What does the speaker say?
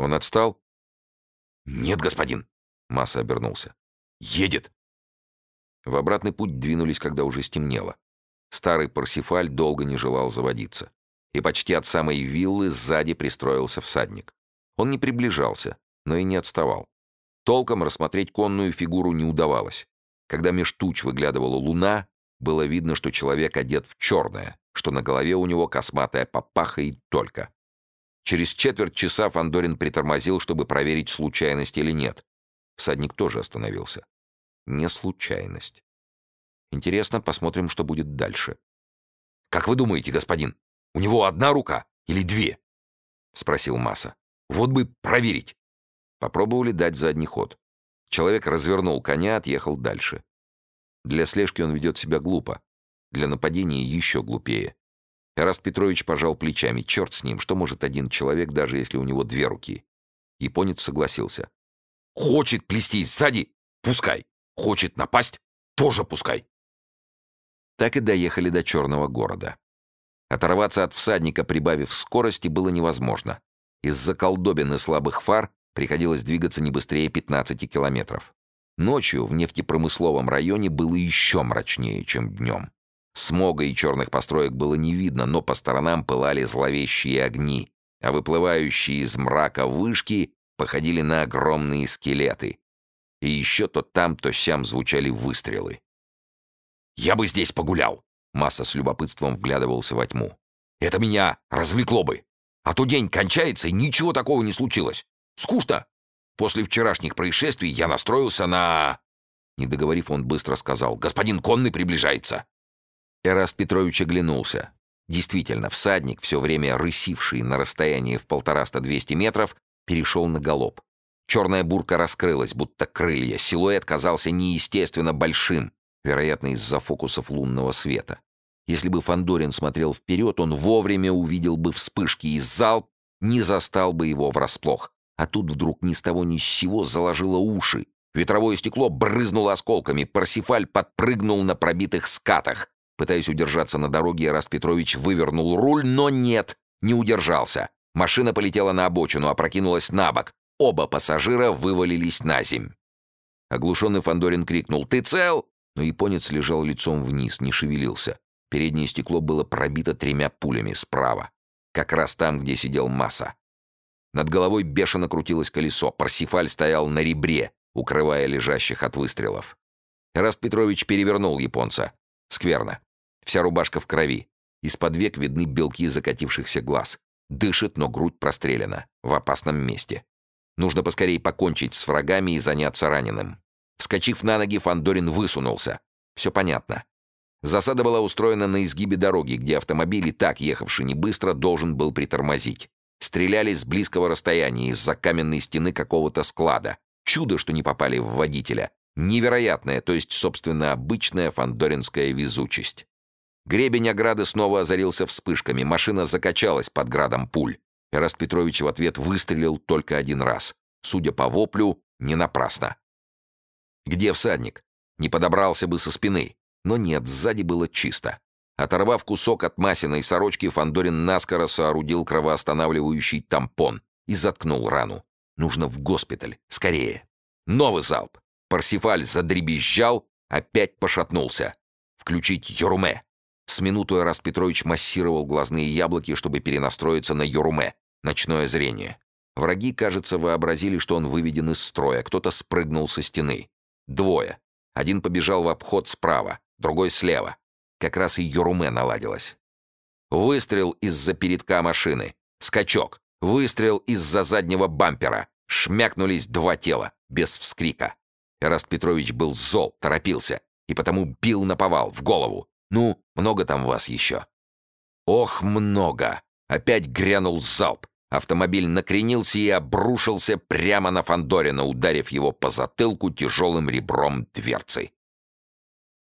Он отстал? «Нет, господин!» — Масса обернулся. «Едет!» В обратный путь двинулись, когда уже стемнело. Старый Парсифаль долго не желал заводиться. И почти от самой виллы сзади пристроился всадник. Он не приближался, но и не отставал. Толком рассмотреть конную фигуру не удавалось. Когда меж туч выглядывала луна, было видно, что человек одет в черное, что на голове у него косматая папаха и только. Через четверть часа Фандорин притормозил, чтобы проверить, случайность или нет. Всадник тоже остановился. Не случайность. Интересно, посмотрим, что будет дальше. «Как вы думаете, господин, у него одна рука или две?» — спросил Масса. «Вот бы проверить». Попробовали дать задний ход. Человек развернул коня, отъехал дальше. Для слежки он ведет себя глупо. Для нападения еще глупее. Эраст Петрович пожал плечами. Черт с ним, что может один человек, даже если у него две руки? Японец согласился. «Хочет плести сзади? Пускай. Хочет напасть? Тоже пускай». Так и доехали до Черного города. Оторваться от всадника, прибавив скорости, было невозможно. Из-за колдобин и слабых фар приходилось двигаться не быстрее 15 километров. Ночью в нефтепромысловом районе было еще мрачнее, чем днем. Смога и черных построек было не видно, но по сторонам пылали зловещие огни, а выплывающие из мрака вышки походили на огромные скелеты. И еще то там, то сям звучали выстрелы. «Я бы здесь погулял!» Масса с любопытством вглядывался во тьму. «Это меня развлекло бы! А то день кончается, и ничего такого не случилось! Скучно! После вчерашних происшествий я настроился на...» Не договорив, он быстро сказал, «Господин Конный приближается!» Эраст Петрович оглянулся. Действительно, всадник, все время рысивший на расстоянии в полтораста-двести метров, перешел на галоп. Черная бурка раскрылась, будто крылья. Силуэт казался неестественно большим, вероятно, из-за фокусов лунного света. Если бы Фандорин смотрел вперед, он вовремя увидел бы вспышки, и залп не застал бы его врасплох. А тут вдруг ни с того ни с сего заложило уши. Ветровое стекло брызнуло осколками, Парсифаль подпрыгнул на пробитых скатах. Пытаясь удержаться на дороге, Ираст Петрович вывернул руль, но нет, не удержался. Машина полетела на обочину, опрокинулась на бок. Оба пассажира вывалились на земь. Оглушенный Фандорин крикнул «Ты цел?», но японец лежал лицом вниз, не шевелился. Переднее стекло было пробито тремя пулями справа. Как раз там, где сидел Масса. Над головой бешено крутилось колесо. Парсифаль стоял на ребре, укрывая лежащих от выстрелов. Раст Петрович перевернул японца. Скверно. Вся рубашка в крови. Из-под век видны белки закатившихся глаз. Дышит, но грудь прострелена. В опасном месте. Нужно поскорее покончить с врагами и заняться раненым. Вскочив на ноги, Фандорин высунулся. Все понятно. Засада была устроена на изгибе дороги, где автомобиль, и так ехавший не быстро, должен был притормозить. Стреляли с близкого расстояния из-за каменной стены какого-то склада. Чудо, что не попали в водителя. Невероятная, то есть, собственно, обычная фандоринская везучесть. Гребень ограды снова озарился вспышками, машина закачалась под градом пуль. Эраст Петрович в ответ выстрелил только один раз. Судя по воплю, не напрасно. Где всадник? Не подобрался бы со спины. Но нет, сзади было чисто. Оторвав кусок от масиной сорочки, Фандорин наскоро соорудил кровоостанавливающий тампон и заткнул рану. Нужно в госпиталь. Скорее. Новый залп. Парсифаль задребезжал, опять пошатнулся. Включить Юруме. С минуту Эраст Петрович массировал глазные яблоки, чтобы перенастроиться на Юруме, ночное зрение. Враги, кажется, вообразили, что он выведен из строя. Кто-то спрыгнул со стены. Двое. Один побежал в обход справа, другой слева. Как раз и Юруме наладилась. Выстрел из-за передка машины. Скачок. Выстрел из-за заднего бампера. Шмякнулись два тела, без вскрика. Эраст Петрович был зол, торопился, и потому бил на повал, в голову. Ну, много там вас еще?» «Ох, много!» Опять грянул залп. Автомобиль накренился и обрушился прямо на Фандорина, ударив его по затылку тяжелым ребром дверцы.